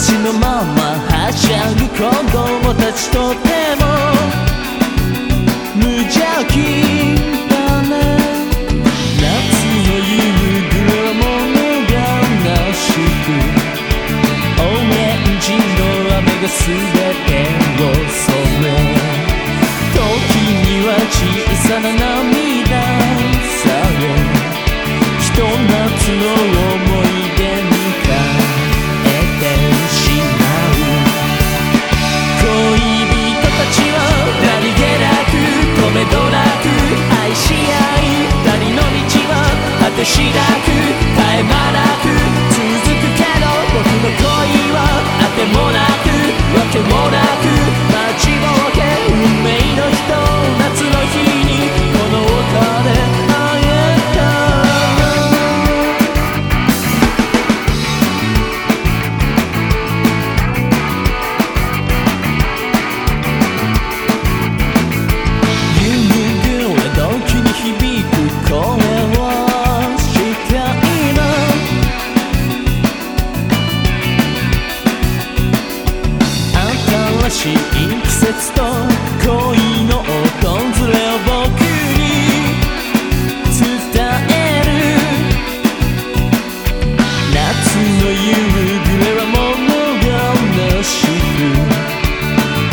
しのままはしゃぐ子供たちとても無邪気だね夏の夕暮れも目がしくオレンジの雨が滑るしい季節と恋の訪れを僕に伝える夏の夕暮れは物悲しく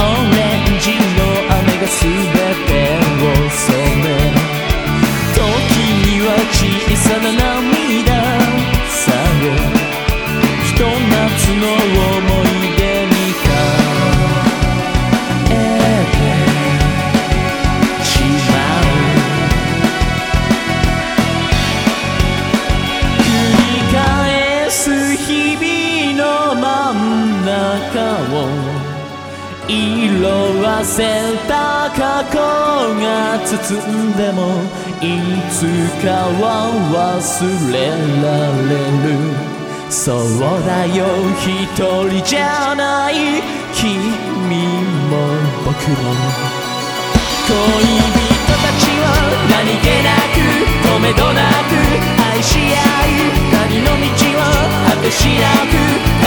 オレンジの雨がすべてを染め時には小さな涙さえ色あせた過去が包んでもいつかは忘れられる。そうだよ一人じゃない。君も僕も。恋人たちは何気なく止めどなく愛し合い二人の道は果てしなく。